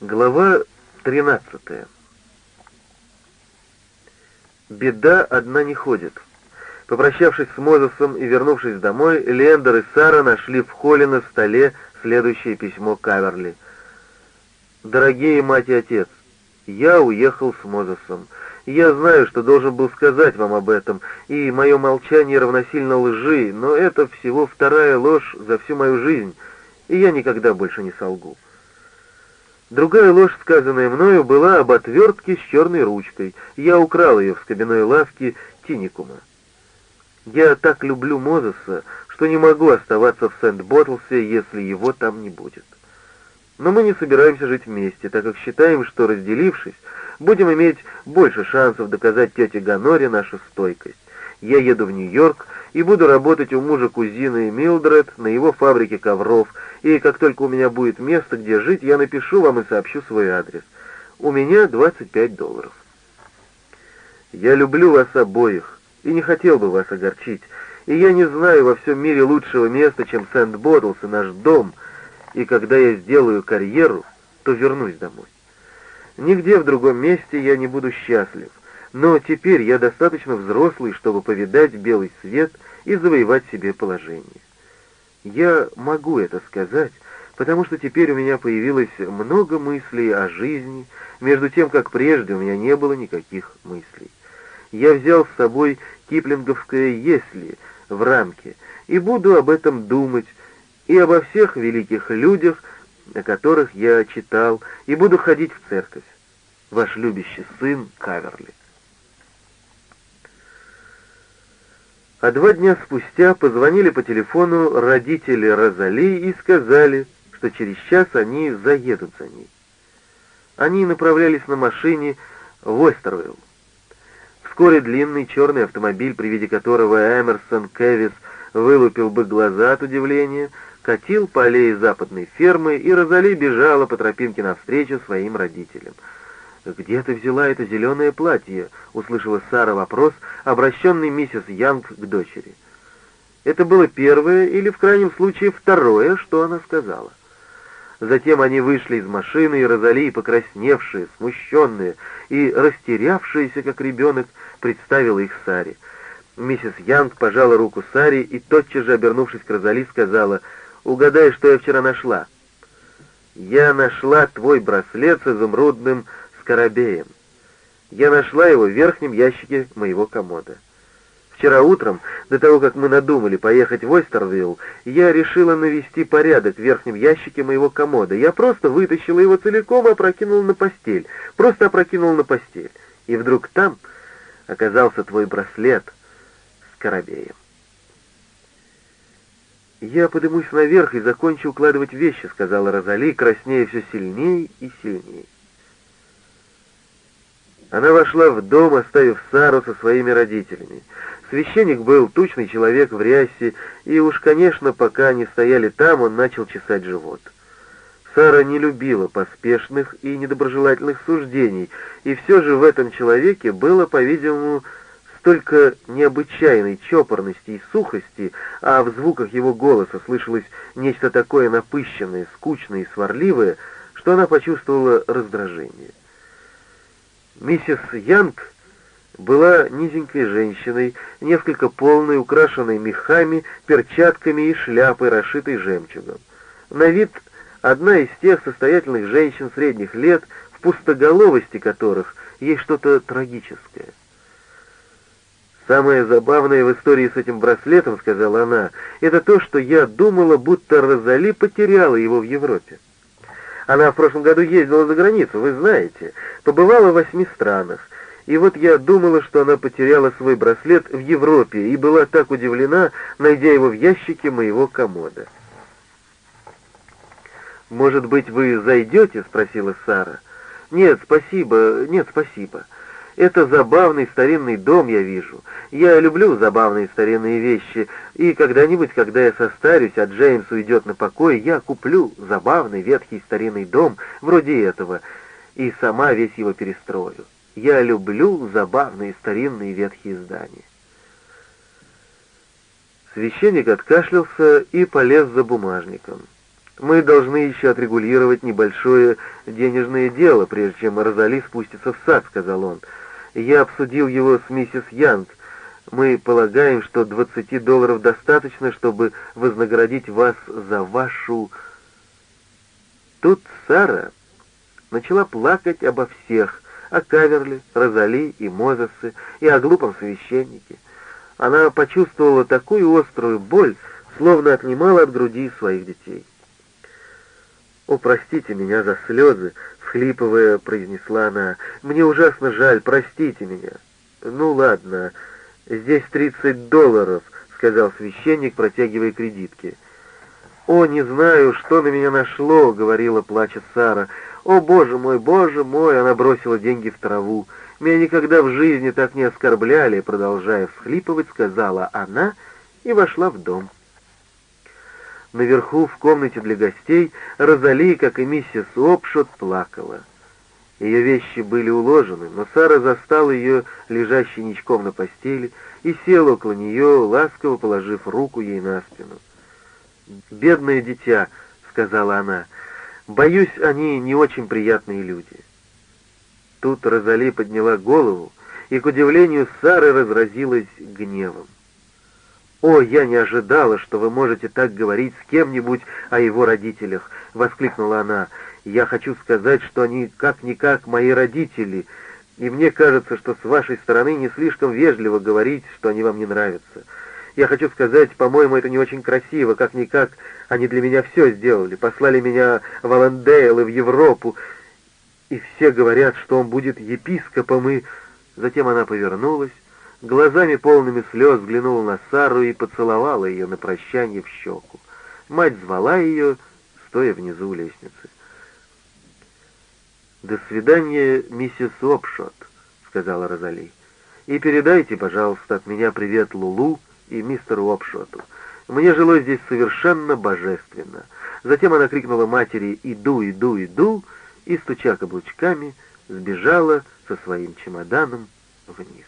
Глава 13. Беда одна не ходит. Попрощавшись с Мозесом и вернувшись домой, Лендер и Сара нашли в холле на столе следующее письмо Каверли. «Дорогие мать и отец, я уехал с Мозесом. Я знаю, что должен был сказать вам об этом, и мое молчание равносильно лжи, но это всего вторая ложь за всю мою жизнь, и я никогда больше не солгу. Другая ложь, сказанная мною, была об отвертке с черной ручкой. Я украл ее в скобяной лавке Тиникума. Я так люблю Мозеса, что не могу оставаться в Сент-Боттлсе, если его там не будет. Но мы не собираемся жить вместе, так как считаем, что, разделившись, будем иметь больше шансов доказать тете Ганоре нашу стойкость. Я еду в Нью-Йорк и буду работать у мужа кузины Милдред на его фабрике ковров, и как только у меня будет место, где жить, я напишу вам и сообщу свой адрес. У меня 25 долларов. Я люблю вас обоих и не хотел бы вас огорчить, и я не знаю во всем мире лучшего места, чем Сент-Боттлс и наш дом, и когда я сделаю карьеру, то вернусь домой. Нигде в другом месте я не буду счастлив, но теперь я достаточно взрослый, чтобы повидать белый свет и завоевать себе положение. Я могу это сказать, потому что теперь у меня появилось много мыслей о жизни, между тем, как прежде у меня не было никаких мыслей. Я взял с собой киплинговское «если» в рамке и буду об этом думать, и обо всех великих людях, о которых я читал, и буду ходить в церковь. Ваш любящий сын Каверли. А два дня спустя позвонили по телефону родители Розали и сказали, что через час они заедут за ней. Они направлялись на машине в Ойстервилл. Вскоре длинный черный автомобиль, при виде которого Эмерсон Кевис вылупил бы глаза от удивления, катил по аллее западной фермы, и Розали бежала по тропинке навстречу своим родителям — «Где ты взяла это зеленое платье?» — услышала Сара вопрос, обращенный миссис Янг к дочери. Это было первое или, в крайнем случае, второе, что она сказала. Затем они вышли из машины, и Розали, покрасневшие, смущенные и растерявшиеся, как ребенок, представила их Саре. Миссис Янг пожала руку Саре и, тотчас же обернувшись к Розали, сказала, «Угадай, что я вчера нашла». «Я нашла твой браслет с изумрудным скоробеем. Я нашла его в верхнем ящике моего комода. Вчера утром, до того, как мы надумали поехать в Ойстервилл, я решила навести порядок в верхнем ящике моего комода. Я просто вытащила его целиком и опрокинула на постель. Просто опрокинула на постель. И вдруг там оказался твой браслет с коробеем. «Я подымусь наверх и закончу укладывать вещи», — сказала Розали, краснея все сильнее и сильнее. Она вошла в дом, оставив Сару со своими родителями. Священник был тучный человек в рясе, и уж, конечно, пока они стояли там, он начал чесать живот. Сара не любила поспешных и недоброжелательных суждений, и все же в этом человеке было, по-видимому, столько необычайной чопорности и сухости, а в звуках его голоса слышалось нечто такое напыщенное, скучное и сварливое, что она почувствовала раздражение. Миссис Янг была низенькой женщиной, несколько полной, украшенной мехами, перчатками и шляпой, расшитой жемчугом. На вид одна из тех состоятельных женщин средних лет, в пустоголовости которых есть что-то трагическое. «Самое забавное в истории с этим браслетом, — сказала она, — это то, что я думала, будто Розали потеряла его в Европе. Она в прошлом году ездила за границу, вы знаете, побывала в восьми странах. И вот я думала, что она потеряла свой браслет в Европе и была так удивлена, найдя его в ящике моего комода. «Может быть, вы зайдете?» — спросила Сара. «Нет, спасибо, нет, спасибо». Это забавный старинный дом, я вижу. Я люблю забавные старинные вещи, и когда-нибудь, когда я состарюсь, а Джеймс уйдет на покой, я куплю забавный ветхий старинный дом, вроде этого, и сама весь его перестрою. Я люблю забавные старинные ветхие здания. Священник откашлялся и полез за бумажником. Мы должны еще отрегулировать небольшое денежное дело, прежде чем Розали спустится в сад», — сказал он. «Я обсудил его с миссис Янг. Мы полагаем, что 20 долларов достаточно, чтобы вознаградить вас за вашу...» Тут Сара начала плакать обо всех, о Каверли, Розали и Мозесе, и о глупом священнике. Она почувствовала такую острую боль, словно отнимала от груди своих детей. «О, простите меня за слезы!» — всхлипывая, произнесла она. «Мне ужасно жаль, простите меня!» «Ну ладно, здесь тридцать долларов», — сказал священник, протягивая кредитки. «О, не знаю, что на меня нашло», — говорила, плача Сара. «О, боже мой, боже мой!» — она бросила деньги в траву. «Меня никогда в жизни так не оскорбляли», — продолжая всхлипывать, сказала она и вошла в дом. Наверху, в комнате для гостей, Розали, как и миссис Опшот, плакала. Ее вещи были уложены, но Сара застала ее лежащей ничком на постели и села около нее, ласково положив руку ей на спину. «Бедное дитя», — сказала она, — «боюсь, они не очень приятные люди». Тут Розали подняла голову и, к удивлению Сары, разразилась гневом. «О, я не ожидала, что вы можете так говорить с кем-нибудь о его родителях!» — воскликнула она. «Я хочу сказать, что они как-никак мои родители, и мне кажется, что с вашей стороны не слишком вежливо говорить, что они вам не нравятся. Я хочу сказать, по-моему, это не очень красиво, как-никак они для меня все сделали, послали меня в Аландейл и в Европу, и все говорят, что он будет епископом, и...» Затем она повернулась, глазами полными слез взглянула на Сару и поцеловала ее на прощание в щеку. Мать звала ее, стоя внизу лестницы. «До свидания, миссис Опшот», — сказала Розали. «И передайте, пожалуйста, от меня привет Лулу и мистеру Опшоту. Мне жилось здесь совершенно божественно». Затем она крикнула матери «Иду, иду, иду!» и, стуча каблучками, сбежала со своим чемоданом вниз.